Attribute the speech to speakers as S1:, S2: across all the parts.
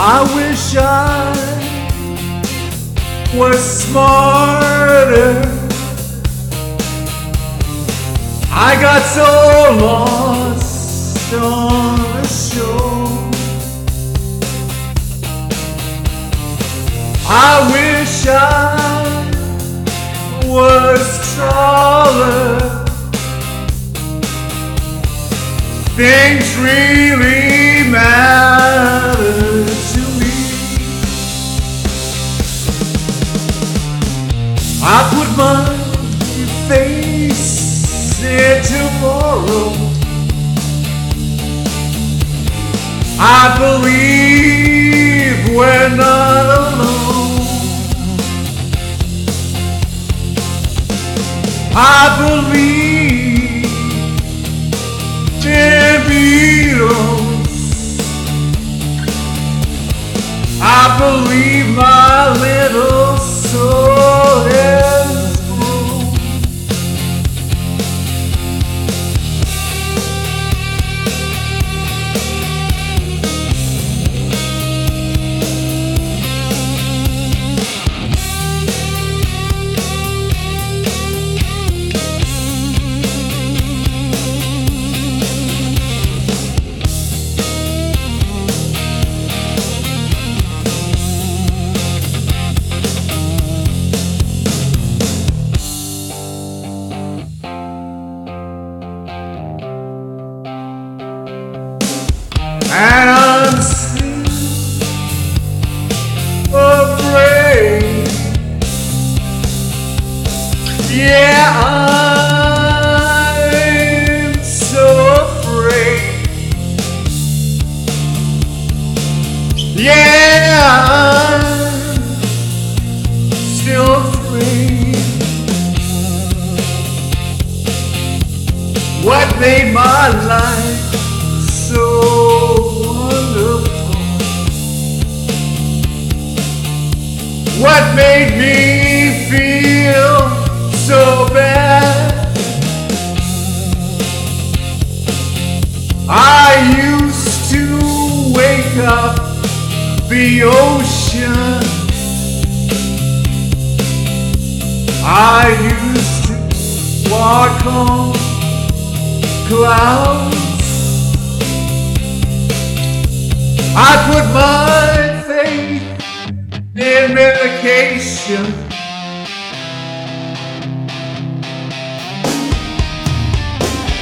S1: I wish I was smarter. I got so lost on the shore. I wish I was taller. Things really I put my face in tomorrow. I believe we're not alone. I believe in Beatles. I believe my And still afraid. Yeah, I'm so afraid. Yeah, I'm still afraid. What made my life the ocean. I used to walk on clouds. I put my faith in medication.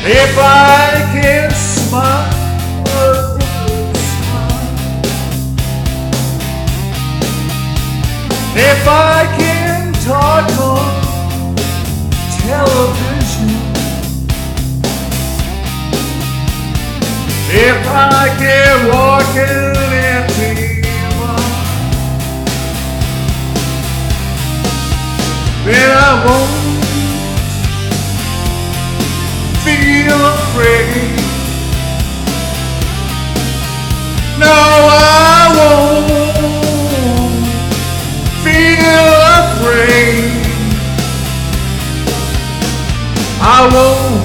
S1: If I can smile, if I can talk on television. If I can walk an empty room, then I won't feel afraid. No, I I